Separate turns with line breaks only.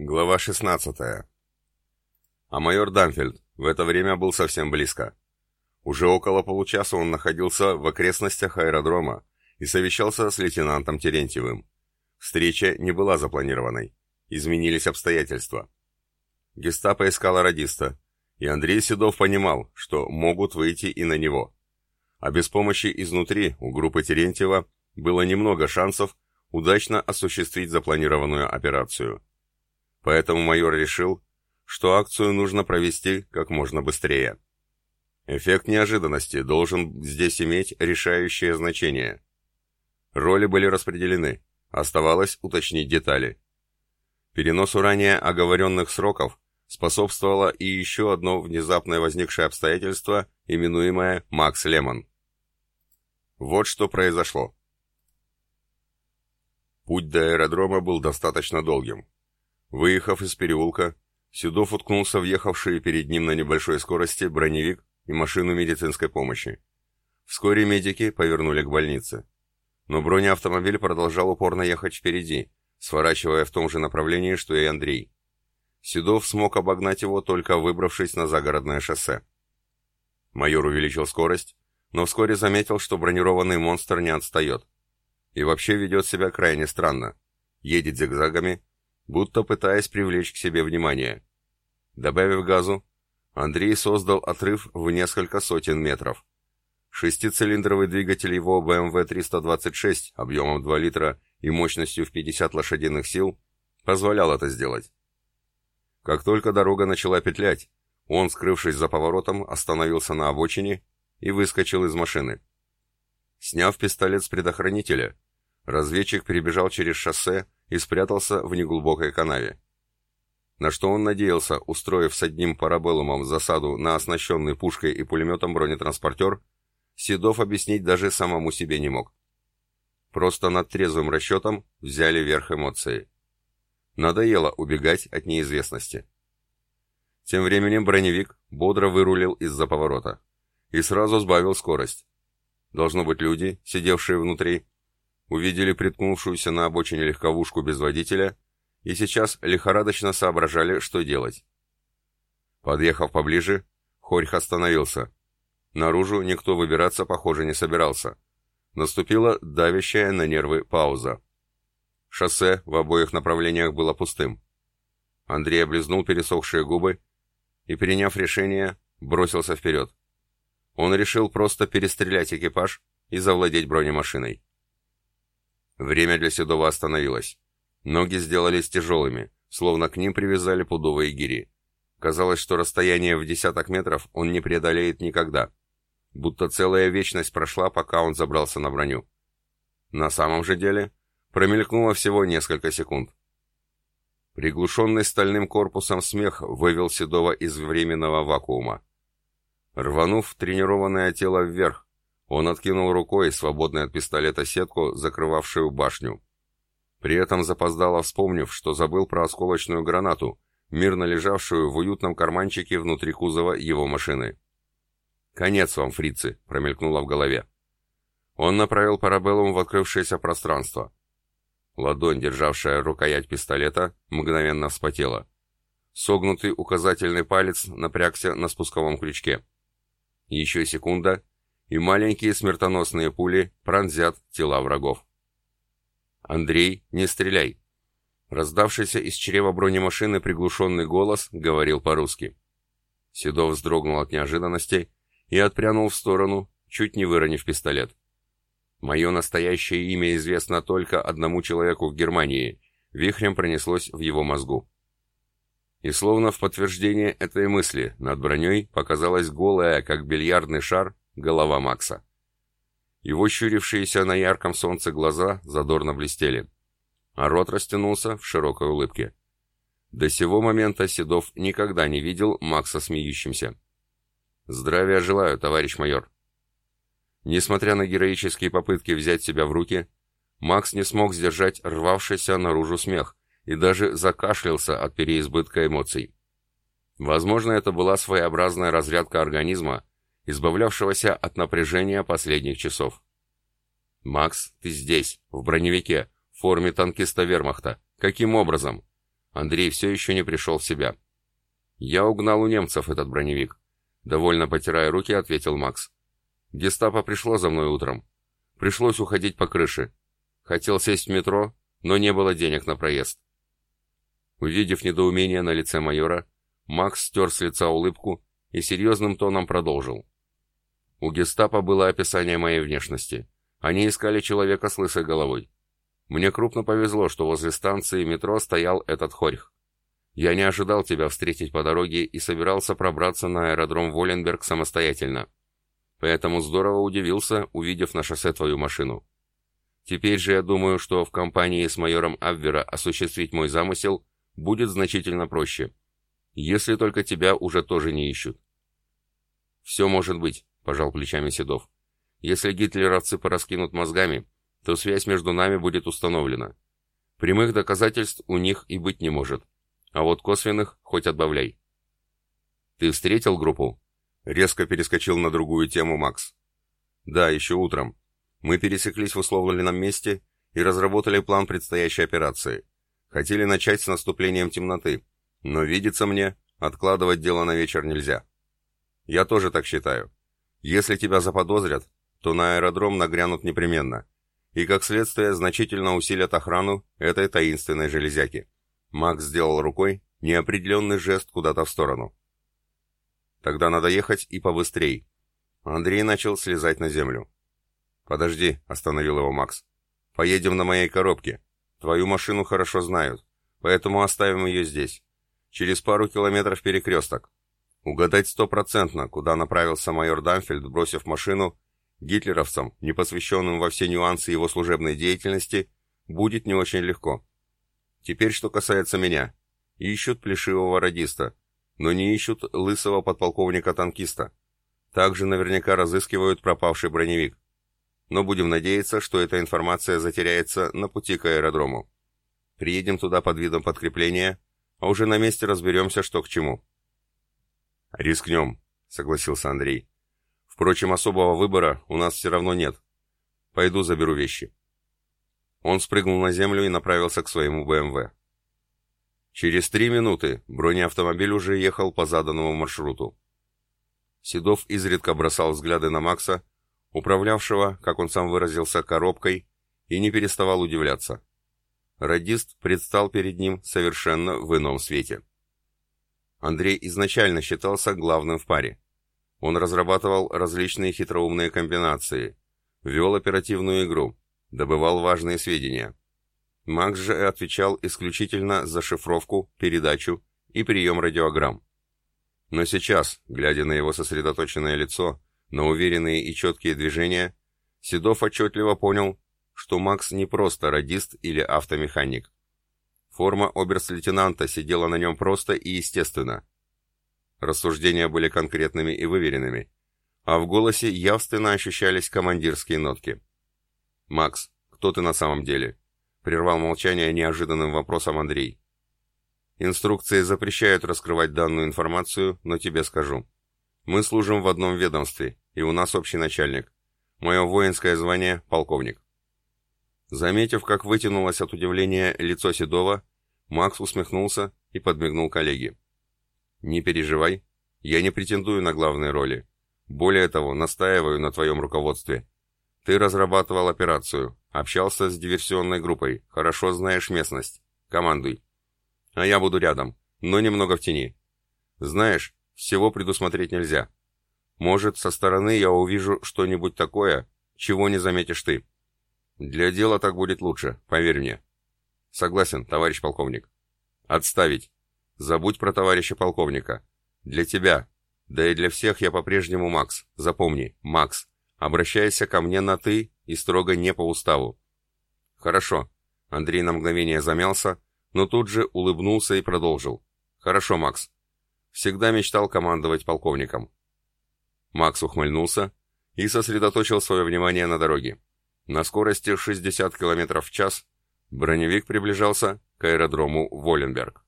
Глава 16. А майор Дамфельд в это время был совсем близко. Уже около получаса он находился в окрестностях аэродрома и совещался с лейтенантом Терентьевым. Встреча не была запланированной. Изменились обстоятельства. Гестапо искало радиста, и Андрей Седов понимал, что могут выйти и на него. А без помощи изнутри у группы Терентьева было немного шансов удачно осуществить запланированную операцию. Поэтому майор решил, что акцию нужно провести как можно быстрее. Эффект неожиданности должен здесь иметь решающее значение. Роли были распределены, оставалось уточнить детали. Переносу ранее оговоренных сроков способствовало и еще одно внезапно возникшее обстоятельство, именуемое Макс Лемон. Вот что произошло. Путь до аэродрома был достаточно долгим. Выехав из переулка, Седов уткнулся в ехавший перед ним на небольшой скорости броневик и машину медицинской помощи. Вскоре медики повернули к больнице. Но бронеавтомобиль продолжал упорно ехать впереди, сворачивая в том же направлении, что и Андрей. Седов смог обогнать его, только выбравшись на загородное шоссе. Майор увеличил скорость, но вскоре заметил, что бронированный монстр не отстает. И вообще ведет себя крайне странно. Едет зигзагами, будто пытаясь привлечь к себе внимание. Добавив газу, Андрей создал отрыв в несколько сотен метров. Шестицилиндровый двигатель его BMW 326 объемом 2 литра и мощностью в 50 лошадиных сил позволял это сделать. Как только дорога начала петлять, он, скрывшись за поворотом, остановился на обочине и выскочил из машины. Сняв пистолет с предохранителя, разведчик перебежал через шоссе и спрятался в неглубокой канаве. На что он надеялся, устроив с одним парабеллумом засаду на оснащенный пушкой и пулеметом бронетранспортер, Седов объяснить даже самому себе не мог. Просто над трезвым расчетом взяли верх эмоции. Надоело убегать от неизвестности. Тем временем броневик бодро вырулил из-за поворота и сразу сбавил скорость. Должно быть люди, сидевшие внутри, увидели приткнувшуюся на обочине легковушку без водителя и сейчас лихорадочно соображали, что делать. Подъехав поближе, Хорьх остановился. Наружу никто выбираться, похоже, не собирался. Наступила давящая на нервы пауза. Шоссе в обоих направлениях было пустым. Андрей облизнул пересохшие губы и, приняв решение, бросился вперед. Он решил просто перестрелять экипаж и завладеть бронемашиной. Время для Седова остановилось. Ноги сделались тяжелыми, словно к ним привязали пудовые гири. Казалось, что расстояние в десяток метров он не преодолеет никогда. Будто целая вечность прошла, пока он забрался на броню. На самом же деле, промелькнуло всего несколько секунд. Приглушенный стальным корпусом смех вывел Седова из временного вакуума. Рванув тренированное тело вверх, он откинул рукой, свободной от пистолета сетку, закрывавшую башню. При этом запоздало вспомнив, что забыл про осколочную гранату, мирно лежавшую в уютном карманчике внутри кузова его машины. «Конец вам, фрицы!» — промелькнуло в голове. Он направил парабеллум в открывшееся пространство. Ладонь, державшая рукоять пистолета, мгновенно вспотела. Согнутый указательный палец напрягся на спусковом крючке. Еще секунда, и маленькие смертоносные пули пронзят тела врагов. «Андрей, не стреляй!» Раздавшийся из чрева бронемашины приглушенный голос говорил по-русски. Седов вздрогнул от неожиданности и отпрянул в сторону, чуть не выронив пистолет. «Мое настоящее имя известно только одному человеку в Германии», вихрем пронеслось в его мозгу. И словно в подтверждение этой мысли над броней показалась голая, как бильярдный шар, голова Макса. Его щурившиеся на ярком солнце глаза задорно блестели, а рот растянулся в широкой улыбке. До сего момента Седов никогда не видел Макса смеющимся. «Здравия желаю, товарищ майор». Несмотря на героические попытки взять себя в руки, Макс не смог сдержать рвавшийся наружу смех и даже закашлялся от переизбытка эмоций. Возможно, это была своеобразная разрядка организма, избавлявшегося от напряжения последних часов. «Макс, ты здесь, в броневике, в форме танкиста вермахта. Каким образом?» Андрей все еще не пришел в себя. «Я угнал у немцев этот броневик», — довольно потирая руки, ответил Макс. «Гестапо пришло за мной утром. Пришлось уходить по крыше. Хотел сесть в метро, но не было денег на проезд». Увидев недоумение на лице майора, Макс стер с лица улыбку и серьезным тоном продолжил. У гестапо было описание моей внешности. Они искали человека с лысой головой. Мне крупно повезло, что возле станции метро стоял этот хорьх. Я не ожидал тебя встретить по дороге и собирался пробраться на аэродром Воленберг самостоятельно. Поэтому здорово удивился, увидев на шоссе твою машину. Теперь же я думаю, что в компании с майором Абвера осуществить мой замысел будет значительно проще. Если только тебя уже тоже не ищут. Все может быть, пожал плечами Седов. Если гитлеровцы пораскинут мозгами, то связь между нами будет установлена. Прямых доказательств у них и быть не может. А вот косвенных хоть отбавляй. Ты встретил группу? Резко перескочил на другую тему Макс. Да, еще утром. Мы пересеклись в условленном месте и разработали план предстоящей операции. Хотели начать с наступлением темноты, но видится мне, откладывать дело на вечер нельзя. Я тоже так считаю. Если тебя заподозрят, то на аэродром нагрянут непременно. И как следствие значительно усилят охрану этой таинственной железяки. Макс сделал рукой неопределенный жест куда-то в сторону. Тогда надо ехать и побыстрей. Андрей начал слезать на землю. «Подожди», — остановил его Макс. «Поедем на моей коробке. Твою машину хорошо знают, поэтому оставим ее здесь. Через пару километров перекресток. Угадать стопроцентно, куда направился майор Дамфельд, бросив машину, гитлеровцам, непосвященным во все нюансы его служебной деятельности, будет не очень легко. Теперь, что касается меня. Ищут плешивого радиста, но не ищут лысого подполковника-танкиста. Также наверняка разыскивают пропавший броневик. Но будем надеяться, что эта информация затеряется на пути к аэродрому. Приедем туда под видом подкрепления, а уже на месте разберемся, что к чему. «Рискнем», — согласился Андрей. «Впрочем, особого выбора у нас все равно нет. Пойду заберу вещи». Он спрыгнул на землю и направился к своему БМВ. Через три минуты бронеавтомобиль уже ехал по заданному маршруту. Седов изредка бросал взгляды на Макса, управлявшего, как он сам выразился, коробкой, и не переставал удивляться. Радист предстал перед ним совершенно в ином свете. Андрей изначально считался главным в паре. Он разрабатывал различные хитроумные комбинации, вел оперативную игру, добывал важные сведения. Макс же отвечал исключительно за шифровку, передачу и прием радиограмм. Но сейчас, глядя на его сосредоточенное лицо, на уверенные и четкие движения, Седов отчетливо понял, что Макс не просто радист или автомеханик. Форма оберст-лейтенанта сидела на нем просто и естественно. Рассуждения были конкретными и выверенными, а в голосе явственно ощущались командирские нотки. «Макс, кто ты на самом деле?» — прервал молчание неожиданным вопросом Андрей. «Инструкции запрещают раскрывать данную информацию, но тебе скажу. Мы служим в одном ведомстве, и у нас общий начальник. Мое воинское звание — полковник». Заметив, как вытянулось от удивления лицо Седова, Макс усмехнулся и подмигнул коллеге. «Не переживай, я не претендую на главные роли. Более того, настаиваю на твоем руководстве. Ты разрабатывал операцию, общался с диверсионной группой, хорошо знаешь местность. Командуй. А я буду рядом, но немного в тени. Знаешь, всего предусмотреть нельзя. Может, со стороны я увижу что-нибудь такое, чего не заметишь ты. Для дела так будет лучше, поверь мне. Согласен, товарищ полковник. Отставить. Забудь про товарища полковника. Для тебя, да и для всех я по-прежнему Макс. Запомни, Макс. Обращайся ко мне на «ты» и строго не по уставу. Хорошо. Андрей на мгновение замялся, но тут же улыбнулся и продолжил. Хорошо, Макс. Всегда мечтал командовать полковником. Макс ухмыльнулся и сосредоточил свое внимание на дороге. На скорости 60 км в час броневик приближался к аэродрому Воленберг.